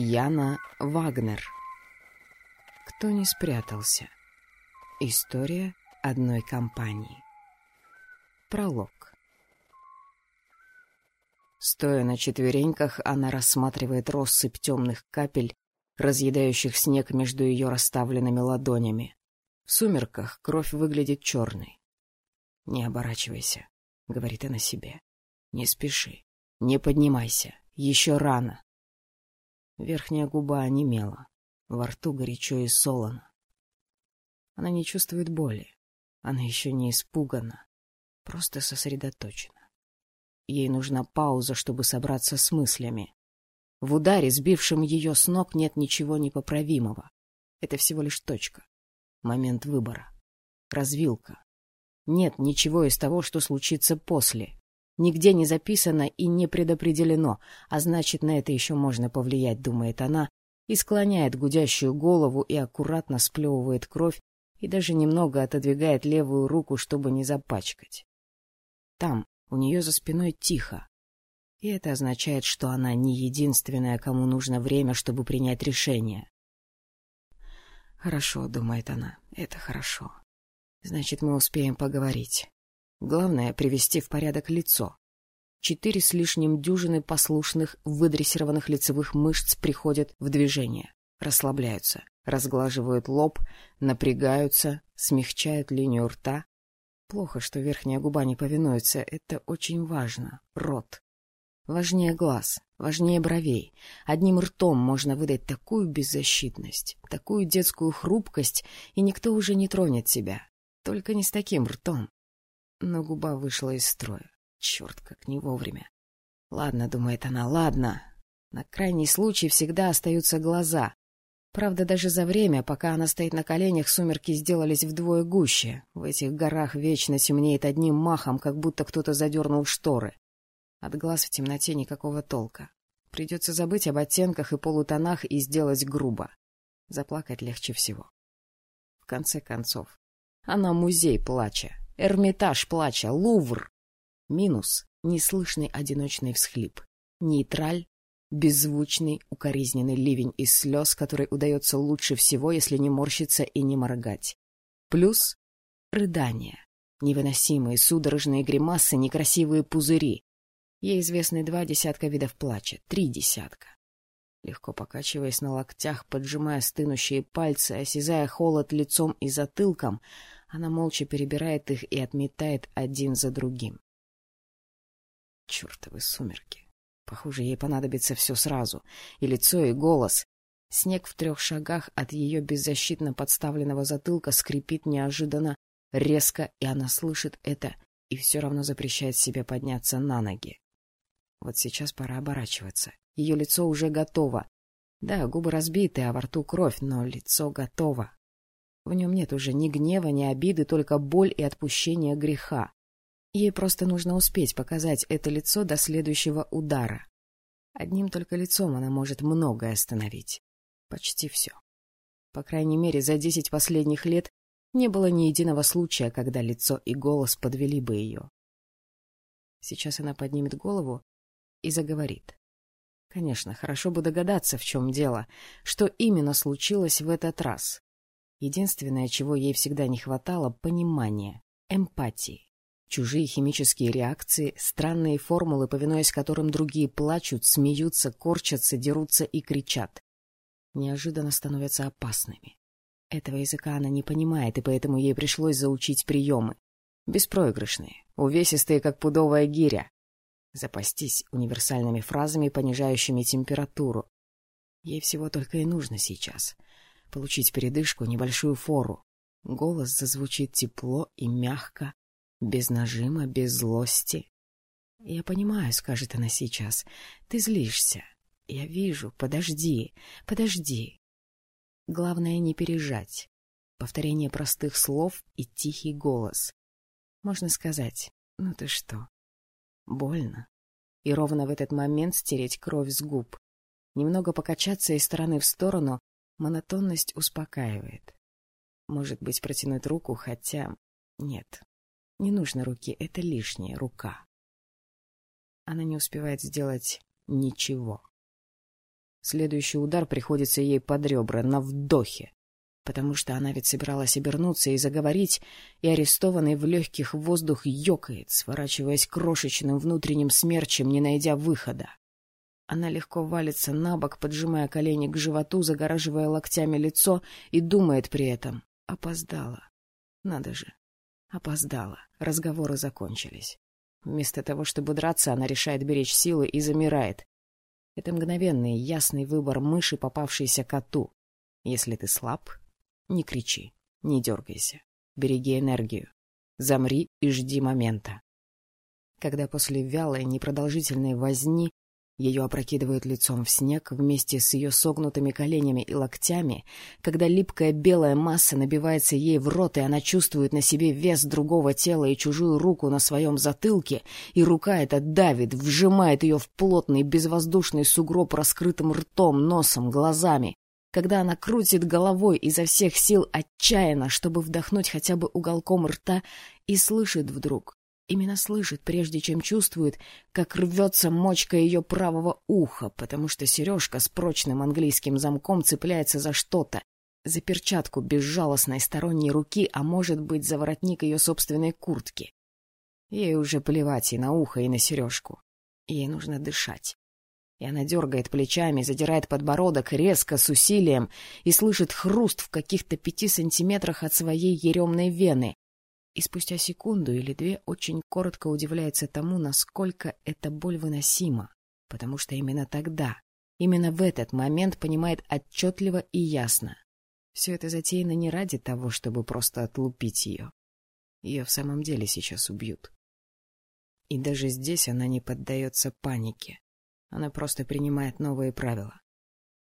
Яна Вагнер. Кто не спрятался? История одной компании. Пролог. Стоя на четвереньках, она рассматривает россыпь темных капель, разъедающих снег между ее расставленными ладонями. В сумерках кровь выглядит черной. «Не оборачивайся», — говорит она себе. «Не спеши. Не поднимайся. Еще рано. Верхняя губа онемела, во рту горячо и солоно. Она не чувствует боли, она еще не испугана, просто сосредоточена. Ей нужна пауза, чтобы собраться с мыслями. В ударе, сбившем ее с ног, нет ничего непоправимого. Это всего лишь точка. Момент выбора. Развилка. Нет ничего из того, что случится после. Нигде не записано и не предопределено, а значит, на это еще можно повлиять, думает она, и склоняет гудящую голову и аккуратно сплевывает кровь и даже немного отодвигает левую руку, чтобы не запачкать. Там, у нее за спиной тихо. И это означает, что она не единственная, кому нужно время, чтобы принять решение. «Хорошо», — думает она, — «это хорошо. Значит, мы успеем поговорить. Главное — привести в порядок лицо. Четыре с лишним дюжины послушных, выдрессированных лицевых мышц приходят в движение, расслабляются, разглаживают лоб, напрягаются, смягчают линию рта. Плохо, что верхняя губа не повинуется, это очень важно. Рот. Важнее глаз, важнее бровей. Одним ртом можно выдать такую беззащитность, такую детскую хрупкость, и никто уже не тронет тебя. Только не с таким ртом но губа вышла из строя. Черт, как не вовремя. Ладно, думает она, ладно. На крайний случай всегда остаются глаза. Правда, даже за время, пока она стоит на коленях, сумерки сделались вдвое гуще. В этих горах вечно темнеет одним махом, как будто кто-то задернул шторы. От глаз в темноте никакого толка. Придется забыть об оттенках и полутонах и сделать грубо. Заплакать легче всего. В конце концов, она музей плача. Эрмитаж плача, Лувр. Минус — неслышный одиночный всхлип. Нейтраль — беззвучный, укоризненный ливень из слез, который удается лучше всего, если не морщиться и не моргать. Плюс — рыдания. Невыносимые судорожные гримасы, некрасивые пузыри. Ей известны два десятка видов плача, три десятка. Легко покачиваясь на локтях, поджимая стынущие пальцы, осязая холод лицом и затылком, она молча перебирает их и отметает один за другим. Чертовы сумерки. Похоже, ей понадобится все сразу. И лицо, и голос. Снег в трех шагах от ее беззащитно подставленного затылка скрипит неожиданно, резко, и она слышит это и все равно запрещает себе подняться на ноги. Вот сейчас пора оборачиваться. Ее лицо уже готово. Да, губы разбиты, а во рту кровь, но лицо готово. В нем нет уже ни гнева, ни обиды, только боль и отпущение греха. Ей просто нужно успеть показать это лицо до следующего удара. Одним только лицом она может многое остановить. Почти все. По крайней мере, за десять последних лет не было ни единого случая, когда лицо и голос подвели бы ее. Сейчас она поднимет голову и заговорит. Конечно, хорошо бы догадаться, в чем дело, что именно случилось в этот раз. Единственное, чего ей всегда не хватало — понимания, эмпатии. Чужие химические реакции, странные формулы, повинуясь которым другие плачут, смеются, корчатся, дерутся и кричат. Неожиданно становятся опасными. Этого языка она не понимает, и поэтому ей пришлось заучить приемы. Беспроигрышные, увесистые, как пудовая гиря. Запастись универсальными фразами, понижающими температуру. Ей всего только и нужно сейчас — получить передышку, небольшую фору. Голос зазвучит тепло и мягко, без нажима, без злости. «Я понимаю», — скажет она сейчас, — «ты злишься. Я вижу. Подожди, подожди». Главное не пережать. Повторение простых слов и тихий голос. Можно сказать, ну ты что? Больно. И ровно в этот момент стереть кровь с губ. Немного покачаться из стороны в сторону, Монотонность успокаивает. Может быть, протянуть руку, хотя... Нет, не нужно руки, это лишняя рука. Она не успевает сделать ничего. Следующий удар приходится ей под ребра, на вдохе. Потому что она ведь собиралась обернуться и заговорить, и арестованный в легких воздух ёкает, сворачиваясь крошечным внутренним смерчем, не найдя выхода. Она легко валится на бок, поджимая колени к животу, загораживая локтями лицо и думает при этом. Опоздала. Надо же. Опоздала. Разговоры закончились. Вместо того, чтобы драться, она решает беречь силы и замирает. Это мгновенный, ясный выбор мыши, попавшейся коту. Если ты слаб, не кричи, не дергайся. Береги энергию. Замри и жди момента. Когда после вялой, непродолжительной возни ее опрокидывают лицом в снег вместе с ее согнутыми коленями и локтями, когда липкая белая масса набивается ей в рот, и она чувствует на себе вес другого тела и чужую руку на своем затылке, и рука эта давит, вжимает ее в плотный безвоздушный сугроб раскрытым ртом, носом, глазами, когда она крутит головой изо всех сил отчаянно, чтобы вдохнуть хотя бы уголком рта, и слышит вдруг, Именно слышит, прежде чем чувствует, как рвется мочка ее правого уха, потому что сережка с прочным английским замком цепляется за что-то, за перчатку безжалостной сторонней руки, а может быть, за воротник ее собственной куртки. Ей уже плевать и на ухо, и на сережку. Ей нужно дышать. И она дергает плечами, задирает подбородок резко, с усилием, и слышит хруст в каких-то пяти сантиметрах от своей еремной вены, и спустя секунду или две очень коротко удивляется тому, насколько эта боль выносима, потому что именно тогда, именно в этот момент понимает отчетливо и ясно. Все это затеяно не ради того, чтобы просто отлупить ее. Ее в самом деле сейчас убьют. И даже здесь она не поддается панике. Она просто принимает новые правила.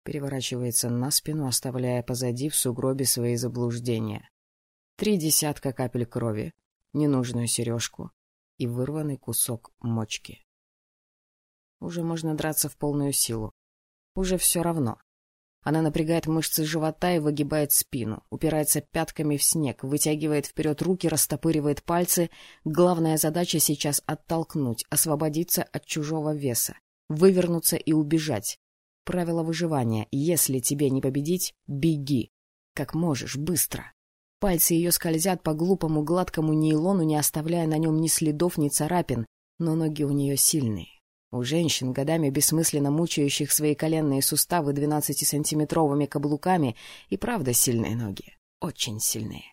Переворачивается на спину, оставляя позади в сугробе свои заблуждения три десятка капель крови, ненужную сережку и вырванный кусок мочки. Уже можно драться в полную силу. Уже все равно. Она напрягает мышцы живота и выгибает спину, упирается пятками в снег, вытягивает вперед руки, растопыривает пальцы. Главная задача сейчас — оттолкнуть, освободиться от чужого веса, вывернуться и убежать. Правило выживания — если тебе не победить, беги. Как можешь, быстро. Пальцы ее скользят по глупому гладкому нейлону, не оставляя на нем ни следов, ни царапин, но ноги у нее сильные. У женщин, годами бессмысленно мучающих свои коленные суставы двенадцатисантиметровыми каблуками, и правда сильные ноги. Очень сильные.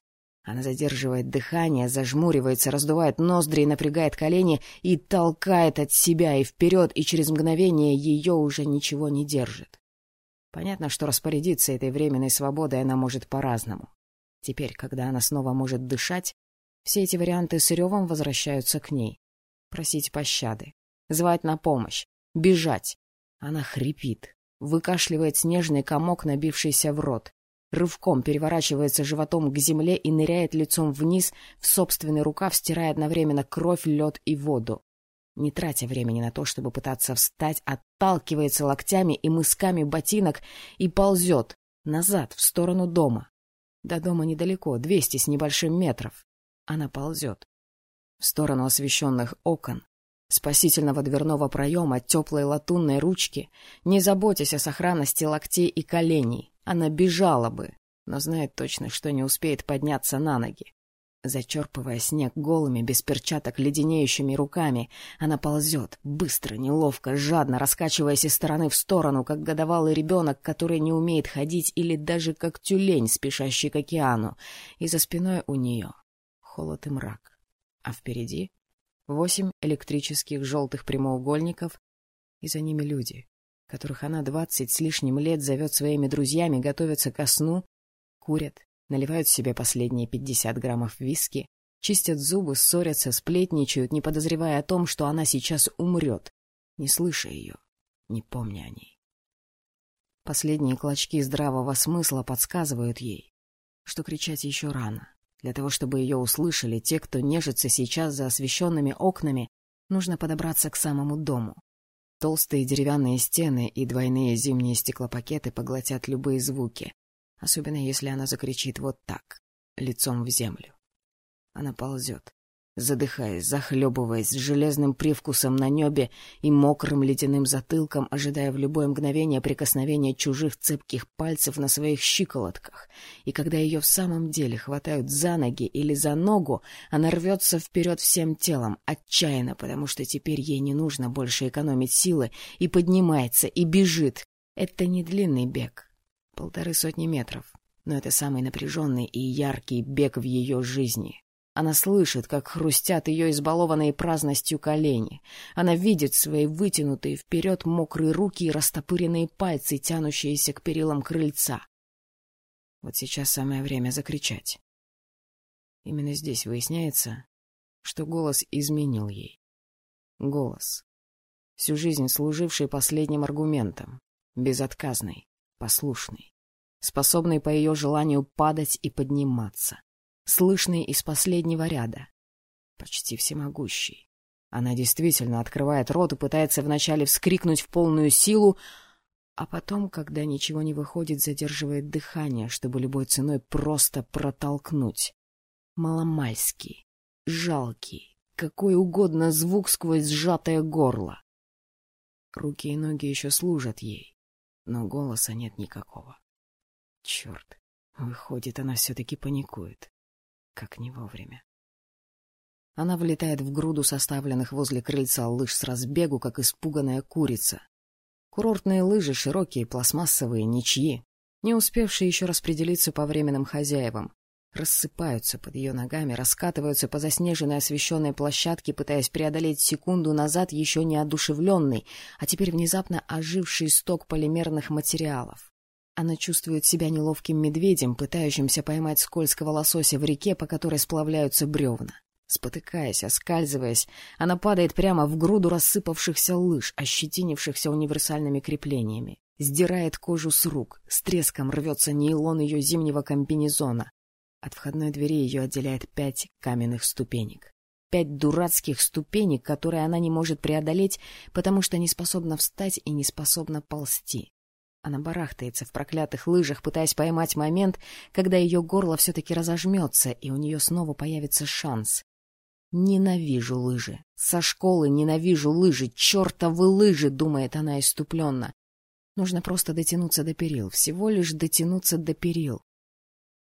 Она задерживает дыхание, зажмуривается, раздувает ноздри и напрягает колени и толкает от себя и вперед, и через мгновение ее уже ничего не держит. Понятно, что распорядиться этой временной свободой она может по-разному. Теперь, когда она снова может дышать, все эти варианты с ревом возвращаются к ней. Просить пощады, звать на помощь, бежать. Она хрипит, выкашливает снежный комок, набившийся в рот, рывком переворачивается животом к земле и ныряет лицом вниз в собственный рукав, стирая одновременно кровь, лед и воду. Не тратя времени на то, чтобы пытаться встать, отталкивается локтями и мысками ботинок и ползет назад, в сторону дома. До дома недалеко, двести с небольшим метров. Она ползет. В сторону освещенных окон, спасительного дверного проема, теплой латунной ручки, не заботясь о сохранности локтей и коленей. Она бежала бы, но знает точно, что не успеет подняться на ноги. Зачерпывая снег голыми, без перчаток, леденеющими руками, она ползет, быстро, неловко, жадно, раскачиваясь из стороны в сторону, как годовалый ребенок, который не умеет ходить, или даже как тюлень, спешащий к океану. И за спиной у нее холод и мрак. А впереди восемь электрических желтых прямоугольников, и за ними люди, которых она двадцать с лишним лет зовет своими друзьями, готовятся ко сну, курят, наливают себе последние пятьдесят граммов виски, чистят зубы, ссорятся, сплетничают, не подозревая о том, что она сейчас умрет, не слыша ее, не помня о ней. Последние клочки здравого смысла подсказывают ей, что кричать еще рано. Для того, чтобы ее услышали, те, кто нежится сейчас за освещенными окнами, нужно подобраться к самому дому. Толстые деревянные стены и двойные зимние стеклопакеты поглотят любые звуки, особенно если она закричит вот так, лицом в землю. Она ползет, задыхаясь, захлебываясь, с железным привкусом на небе и мокрым ледяным затылком, ожидая в любое мгновение прикосновения чужих цепких пальцев на своих щиколотках. И когда ее в самом деле хватают за ноги или за ногу, она рвется вперед всем телом, отчаянно, потому что теперь ей не нужно больше экономить силы, и поднимается, и бежит. Это не длинный бег, полторы сотни метров, но это самый напряженный и яркий бег в ее жизни. Она слышит, как хрустят ее избалованные праздностью колени. Она видит свои вытянутые вперед мокрые руки и растопыренные пальцы, тянущиеся к перилам крыльца. Вот сейчас самое время закричать. Именно здесь выясняется, что голос изменил ей. Голос, всю жизнь служивший последним аргументом, безотказный, послушный, способный по ее желанию падать и подниматься слышный из последнего ряда. Почти всемогущий. Она действительно открывает рот и пытается вначале вскрикнуть в полную силу, а потом, когда ничего не выходит, задерживает дыхание, чтобы любой ценой просто протолкнуть. Маломальский, жалкий, какой угодно звук сквозь сжатое горло. Руки и ноги еще служат ей, но голоса нет никакого. Черт, выходит, она все-таки паникует. Как не вовремя. Она влетает в груду составленных возле крыльца лыж с разбегу, как испуганная курица. Курортные лыжи широкие, пластмассовые, ничьи, не успевшие еще распределиться по временным хозяевам. Рассыпаются под ее ногами, раскатываются по заснеженной освещенной площадке, пытаясь преодолеть секунду назад еще не одушевленный, а теперь внезапно оживший сток полимерных материалов. Она чувствует себя неловким медведем, пытающимся поймать скользкого лосося в реке, по которой сплавляются бревна. Спотыкаясь, оскальзываясь, она падает прямо в груду рассыпавшихся лыж, ощетинившихся универсальными креплениями. Сдирает кожу с рук, с треском рвется нейлон ее зимнего комбинезона. От входной двери ее отделяет пять каменных ступенек. Пять дурацких ступенек, которые она не может преодолеть, потому что не способна встать и не способна ползти. Она барахтается в проклятых лыжах, пытаясь поймать момент, когда ее горло все-таки разожмется, и у нее снова появится шанс. «Ненавижу лыжи. Со школы ненавижу лыжи. Чертовы лыжи!» — думает она иступленно. Нужно просто дотянуться до перил. Всего лишь дотянуться до перил.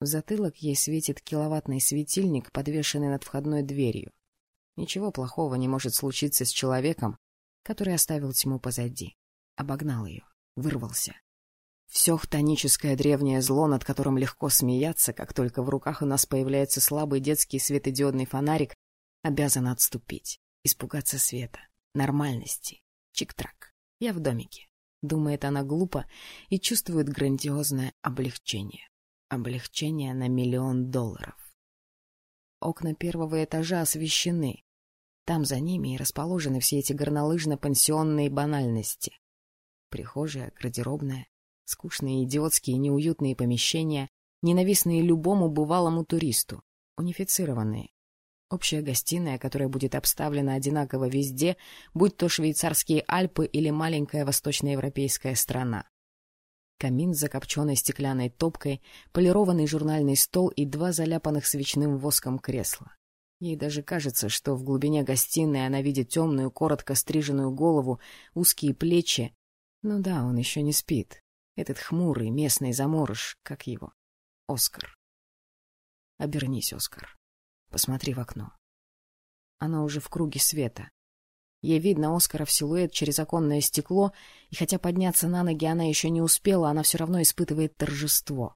В затылок ей светит киловаттный светильник, подвешенный над входной дверью. Ничего плохого не может случиться с человеком, который оставил тьму позади. Обогнал ее вырвался. Все хтоническое древнее зло, над которым легко смеяться, как только в руках у нас появляется слабый детский светодиодный фонарик, обязан отступить, испугаться света, нормальности. Чик-трак. Я в домике. Думает она глупо и чувствует грандиозное облегчение. Облегчение на миллион долларов. Окна первого этажа освещены. Там за ними и расположены все эти горнолыжно-пансионные банальности. Прихожая, гардеробная, скучные, идиотские, неуютные помещения, ненавистные любому бывалому туристу, унифицированные. Общая гостиная, которая будет обставлена одинаково везде, будь то швейцарские Альпы или маленькая восточноевропейская страна. Камин с закопченной стеклянной топкой, полированный журнальный стол и два заляпанных свечным воском кресла. Ей даже кажется, что в глубине гостиной она видит темную, коротко стриженную голову, узкие плечи, ну да, он еще не спит. Этот хмурый местный заморыш, как его? Оскар. Обернись, Оскар. Посмотри в окно. Она уже в круге света. Ей видно Оскара в силуэт через оконное стекло, и хотя подняться на ноги она еще не успела, она все равно испытывает торжество.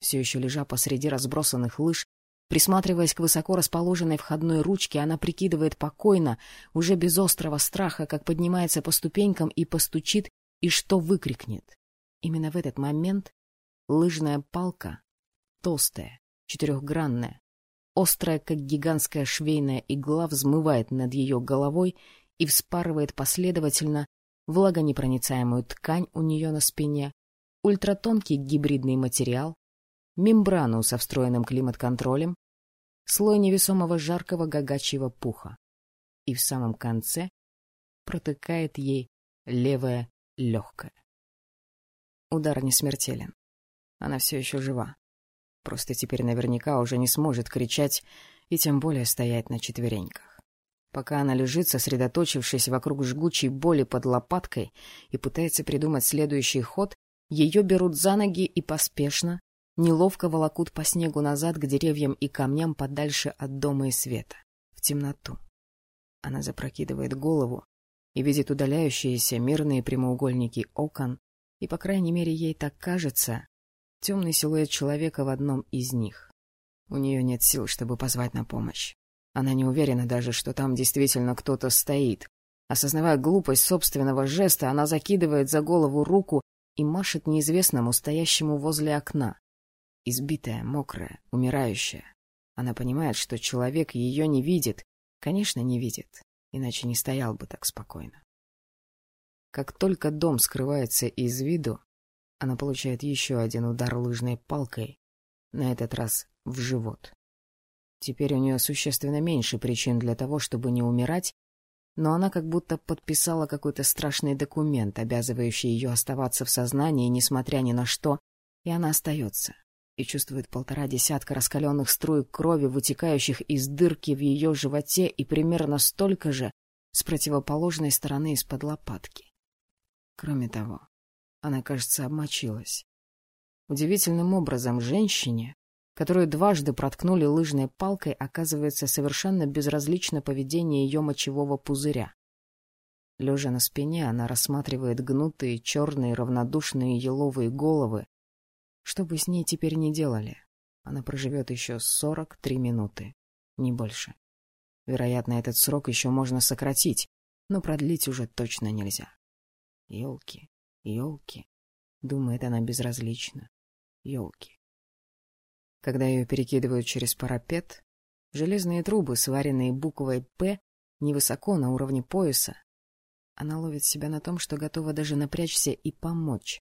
Все еще лежа посреди разбросанных лыж, Присматриваясь к высоко расположенной входной ручке, она прикидывает покойно, уже без острого страха, как поднимается по ступенькам и постучит и что выкрикнет. Именно в этот момент лыжная палка, толстая, четырехгранная, острая, как гигантская швейная игла, взмывает над ее головой и вспарывает последовательно влагонепроницаемую ткань у нее на спине, ультратонкий гибридный материал, мембрану со встроенным климат-контролем, слой невесомого жаркого гагачьего пуха. И в самом конце протыкает ей левое легкое. Удар не смертелен. Она все еще жива. Просто теперь наверняка уже не сможет кричать и тем более стоять на четвереньках. Пока она лежит, сосредоточившись вокруг жгучей боли под лопаткой и пытается придумать следующий ход, ее берут за ноги и поспешно, неловко волокут по снегу назад к деревьям и камням подальше от дома и света, в темноту. Она запрокидывает голову и видит удаляющиеся мирные прямоугольники окон, и, по крайней мере, ей так кажется, темный силуэт человека в одном из них. У нее нет сил, чтобы позвать на помощь. Она не уверена даже, что там действительно кто-то стоит. Осознавая глупость собственного жеста, она закидывает за голову руку и машет неизвестному, стоящему возле окна. Избитая, мокрая, умирающая. Она понимает, что человек ее не видит. Конечно, не видит, иначе не стоял бы так спокойно. Как только дом скрывается из виду, она получает еще один удар лыжной палкой, на этот раз в живот. Теперь у нее существенно меньше причин для того, чтобы не умирать, но она как будто подписала какой-то страшный документ, обязывающий ее оставаться в сознании, несмотря ни на что, и она остается и чувствует полтора десятка раскаленных струек крови, вытекающих из дырки в ее животе, и примерно столько же с противоположной стороны из-под лопатки. Кроме того, она, кажется, обмочилась. Удивительным образом женщине, которую дважды проткнули лыжной палкой, оказывается совершенно безразлично поведение ее мочевого пузыря. Лежа на спине, она рассматривает гнутые, черные, равнодушные еловые головы, что бы с ней теперь не делали, она проживет еще сорок три минуты, не больше. Вероятно, этот срок еще можно сократить, но продлить уже точно нельзя. Елки, елки, думает она безразлично. Елки. Когда ее перекидывают через парапет, железные трубы, сваренные буквой «П», невысоко на уровне пояса, она ловит себя на том, что готова даже напрячься и помочь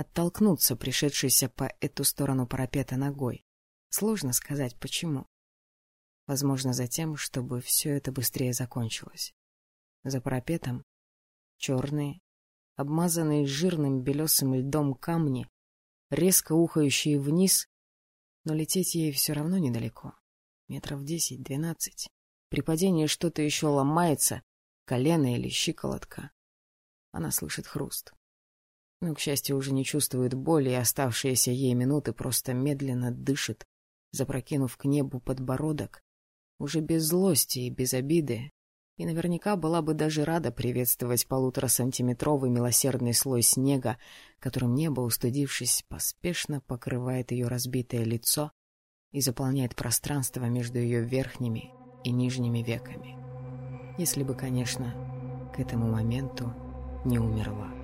оттолкнуться пришедшейся по эту сторону парапета ногой. Сложно сказать, почему. Возможно, за тем, чтобы все это быстрее закончилось. За парапетом черные, обмазанные жирным белесым льдом камни, резко ухающие вниз, но лететь ей все равно недалеко. Метров десять-двенадцать. При падении что-то еще ломается, колено или щиколотка. Она слышит хруст но, к счастью, уже не чувствует боли, и оставшиеся ей минуты просто медленно дышит, запрокинув к небу подбородок, уже без злости и без обиды, и наверняка была бы даже рада приветствовать полуторасантиметровый милосердный слой снега, которым небо, устудившись, поспешно покрывает ее разбитое лицо и заполняет пространство между ее верхними и нижними веками. Если бы, конечно, к этому моменту не умерла.